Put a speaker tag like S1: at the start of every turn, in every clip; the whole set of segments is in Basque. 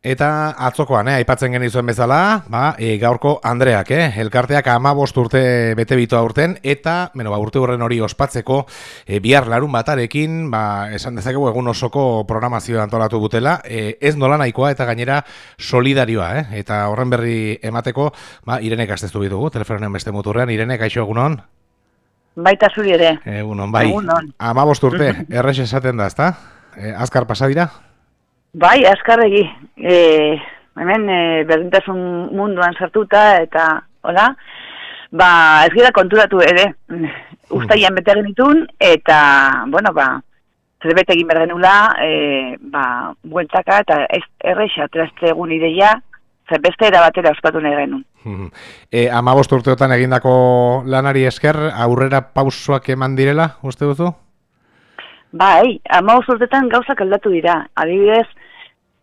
S1: Eta atzokoan, eh, aipatzen genizuen bezala, ba, e, gaurko Andreak, eh, elkarteak ama urte bete bitu aurten, eta, bueno, ba, urte horren hori ospatzeko, e, bihar larun batarekin, ba, esan dezakegu egun osoko programazio antolatu gutela, e, ez nola nahikoa eta gainera solidarioa, eh, eta horren berri emateko, ba, Irene gaztezu bitugu, telefonen beste muturrean, Irene, kaixo egunon?
S2: Baita zuri ere.
S1: Egunon, bai. Egunon. Ama urte, errex esaten da, ezta? E, azkar pasadira?
S2: Bai, askarregi. E, hemen e, berdintasun munduan sartuta eta, hola, ba, ez gira konturatu ere. Uztaian bete genitun eta, bueno, ba, zerbait egin behar genula, e, ba, bueltaka eta ez erreixa, trazte egun ideia, zerbeste erabatera ospatu nahi genuen.
S1: E, ama urteotan egindako lanari esker, aurrera pausoak eman direla, uste duzu?
S2: Bai, ama urtetan gauzak aldatu dira. Adibidez,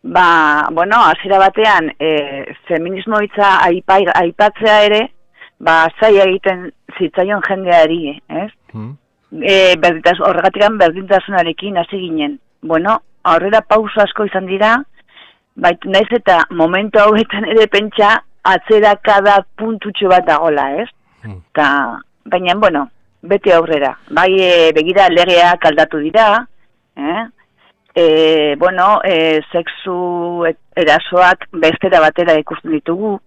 S2: ba, bueno, hasiera batean, e, feminismo hitza aipatzea ere, ba, zai egiten zitzaion jendeari, ez? Mm. E, berdintaz, horregatik berdintasunarekin hasi ginen. Bueno, aurrera pauso asko izan dira, bait, naiz eta momentu hauetan ere pentsa atzera kada puntutxo bat dagola, ez? Mm. Ta, baina, bueno, bete aurrera. Bai, e, begira legeak aldatu dira, eh? e, bueno, e, sexu erasoak bestera batera ikusten ditugu.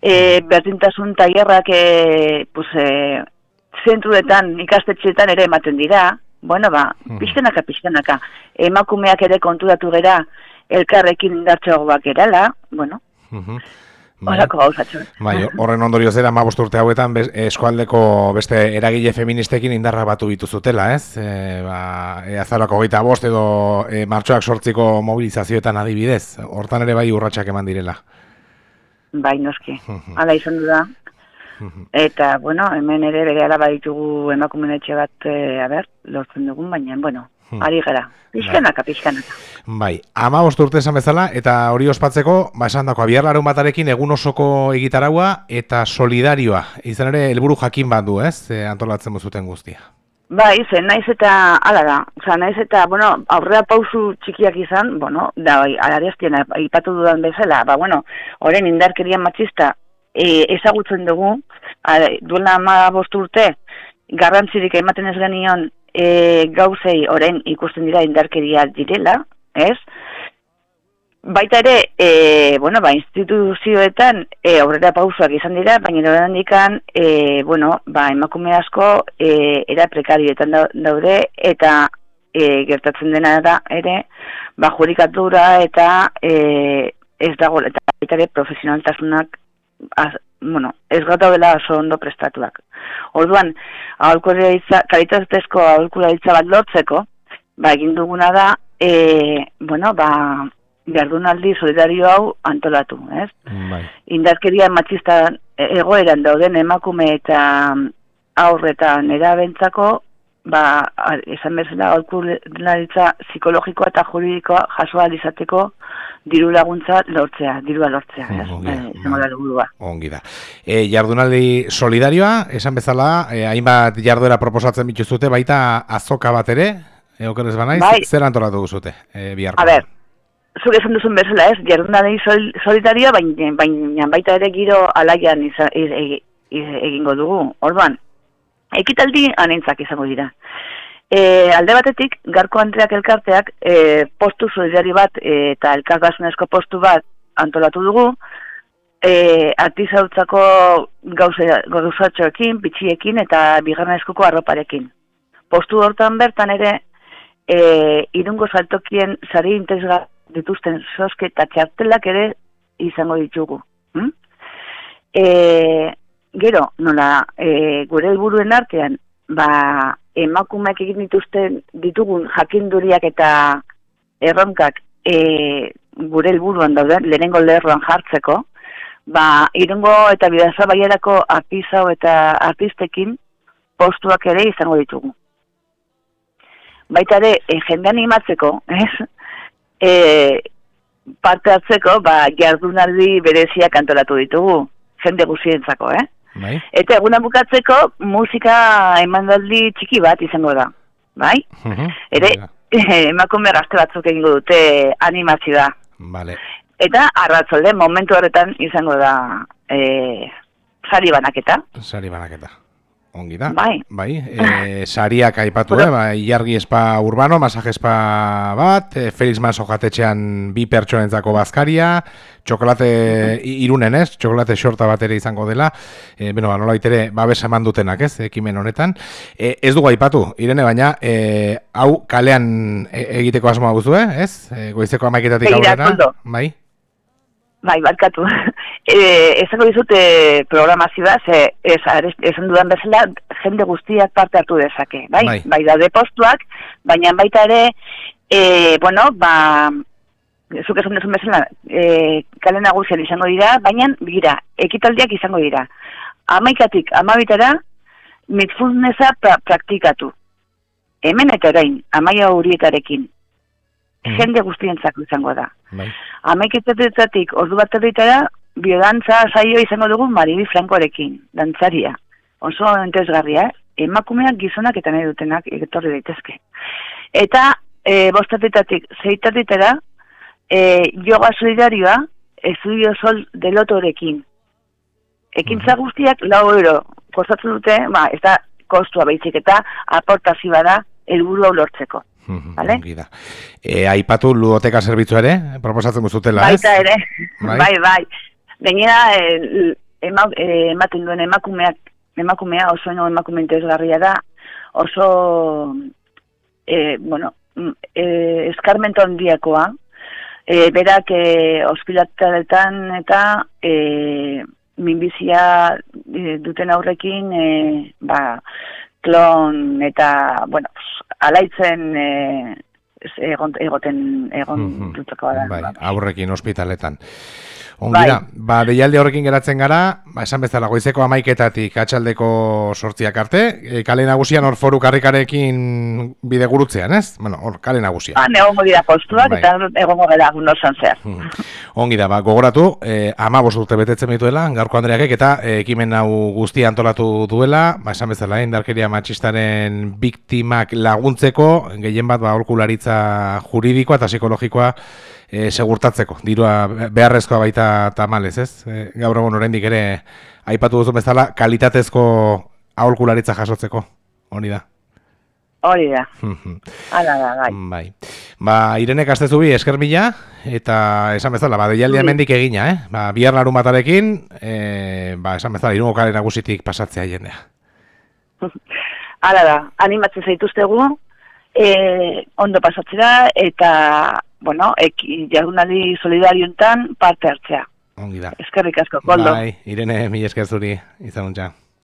S2: E, berdintasun tailerrak e, pues, e, zentruetan, ikastetxeetan ere ematen dira. Bueno, ba, hmm. pixkanaka, pixkanaka. Emakumeak ere konturatu gera elkarrekin indartxeagoak erala. Bueno, Bai.
S1: bai, horren ondorio zera ma urte hauetan eskualdeko beste eragile feministekin indarra batu bituzutela, ez? E, ba, e, azarako gaita bost edo e, martxoak sortziko mobilizazioetan adibidez. Hortan ere bai urratsak eman direla.
S2: Bai, noski. Hala izan du da. Eta, bueno, hemen ere bere alaba ditugu emakumenetxe bat, e, a ber, lortzen dugun, baina, bueno. Ari gara, pixkanaka, pixkanaka.
S1: Bai, ama urte esan bezala, eta hori ospatzeko, ba esan dako, abiar larun batarekin egun osoko egitaraua eta solidarioa. Izan ere, helburu jakin bat du, ez, e, antolatzen buzuten guztia.
S2: Bai, zen, naiz eta, ala da, oza, naiz eta, bueno, aurrera pausu txikiak izan, bueno, da, bai, alari ipatu dudan bezala, ba, bueno, horren indarkerian matxista e, ezagutzen dugu, duela ama urte, garrantzirik ematen ez genion e, gauzei orain ikusten dira indarkeria direla, ez? Baita ere, e, bueno, ba, instituzioetan e, aurrera pausuak izan dira, baina noran dikan, e, bueno, ba, emakume asko e, era prekarietan daude, eta e, gertatzen dena da ere, ba, jurikatura eta e, ez dago, eta baita ere profesionaltasunak az, bueno, ez gata dela oso ondo prestatuak. Orduan, aholkularitza, kalitatezko aholkularitza bat lortzeko, ba, egin duguna da, e, bueno, ba, berdunaldi solidario hau antolatu, ez? Bai. Indarkeria matxista egoeran dauden emakume eta aurretan erabentzako, ba, esan bezala, aholkularitza psikologikoa eta juridikoa jasoa izateko diru laguntza lortzea, dirua lortzea, mm,
S1: eh, ongi da. E, jardunaldi solidarioa, esan bezala, e, hainbat jarduera proposatzen bituzute, baita azoka bat ere, e, okerrez banaiz, bai. zer antolatu guzute, e, biharko?
S2: A ber, zure esan duzun bezala ez, jardunaldi sol, solidarioa, baina bain, baita ere giro alaian egingo dugu, orduan, ekitaldi anentzak izango dira. E, alde batetik, garko antreak elkarteak e, postu solidari bat e, eta elkartasunezko postu bat antolatu dugu, e, artizautzako gauzatxoekin, bitxiekin eta bigarna eskuko arroparekin. Postu hortan bertan ere, e, irungo saltokien sari intezga dituzten soske eta txartelak ere izango ditugu. Hm? E, gero, nola, e, gure helburuen artean, ba, emakumeak egin dituzten ditugun jakinduriak eta erronkak e, gure helburuan dauden, lehenengo lerroan jartzeko, ba, irungo eta bidaza baierako artizau eta artistekin postuak ere izango ditugu. Baita ere, e, jende animatzeko, ez? E, parte hartzeko, ba, jardunaldi bereziak antolatu ditugu, jende guzientzako, eh? Bai. Eta eguna bukatzeko musika emandaldi txiki bat izango da. Bai? Uh Ere, emakume gazte batzuk egingo dute animazioa.
S1: Vale.
S2: Eta arratzalde momentu horretan izango da e, sari banaketa.
S1: Sari banaketa. Ongi da.
S2: Bai.
S1: Bai, e, sariak aipatu, eh, bai, iargi espa urbano, masaje espa bat, e, Felix Maso jatetxean bi pertsonentzako bazkaria, txokolate irunen ez, txokolate xorta bat ere izango dela, e, beno, ba, nola itere, babes eman dutenak ez, ekimen honetan. E, ez dugu aipatu, irene baina, e, hau kalean e, egiteko asmoa guzu, eh, ez? E, goizeko amaiketatik aurrera. Bai.
S2: Bai, barkatu. e, ezako dizute programazioa, ze esan dudan bezala, jende guztiak parte hartu dezake. Bai, bai, bai da depostuak, baina baita ere, e, bueno, ba, zuk esan duzun bezala, e, kale nagusian izango dira, baina, gira, ekitaldiak izango dira. Amaikatik, amabitara, mitfulneza pra praktikatu. Hemen eta orain, amaia hurietarekin, mm. jende guztientzako izango da. Bai. Amaiketatik ordu bat erritara, biodantza saio izango dugu Maribi Frankorekin, dantzaria. Oso entesgarria, eh? emakumeak gizonak eta nahi dutenak egetorri daitezke. Eta e, bostatetatik zeitatitara, e, yoga solidarioa, du sol delotorekin. Ekintza mm guztiak lau euro kostatzen dute, ba, ez da kostua baizik eta aportazioa da helburua lortzeko. Vale?
S1: E, aipatu ludoteka zerbitzu ere, proposatzen guztutela,
S2: ez? Baita ere, bai, bai. bai. Gainera, e, ematen duen emakumeak, emakumea oso eno emakume interesgarria da, oso, e, bueno, e, eskarmento handiakoa, e, berak e, ospilataretan eta e, minbizia e, duten aurrekin, e, ba, klon eta, bueno, alaitzen e, egon, egoten egon mm -hmm. dutako da.
S1: Bai, aurrekin ospitaletan. Ongira, bai. ba, deialde horrekin geratzen gara, ba, esan bezala goizeko amaiketatik atxaldeko sortziak arte, e, kale nagusian hor foru karrikarekin bide gurutzean, ez? Bueno, hor, kale nagusian.
S2: Ba, egongo dira postuak bai. eta egongo gara gunosan zehar.
S1: Hmm. Ongi da, ba, gogoratu, e, ama urte betetzen dituela, garko Andreak eta e, ekimen hau guztia antolatu duela, ba, esan bezala, indarkeria matxistaren biktimak laguntzeko, gehien bat, ba, orkularitza juridikoa eta psikologikoa e, segurtatzeko, dirua beharrezkoa baita tamalez, ez? E, gaur egun oraindik ere aipatu duzu bezala kalitatezko aholkularitza jasotzeko, hori da.
S2: Hori da. Hala da, bai.
S1: bai. Ba, Irene Kastezubi esker mila eta esan bezala, ba deialdia hemendik egina, eh? Ba, bihar larun batarekin, eh, ba, esan bezala irungo kale nagusitik pasatzea jendea.
S2: Hala da, animatzen zaituztegu, eh, ondo pasatzera eta bueno, eki jardunaldi solidariontan parte hartzea.
S1: Ongi da.
S2: Eskerrik asko, Koldo.
S1: Bai, Irene, mi esker zuri, izan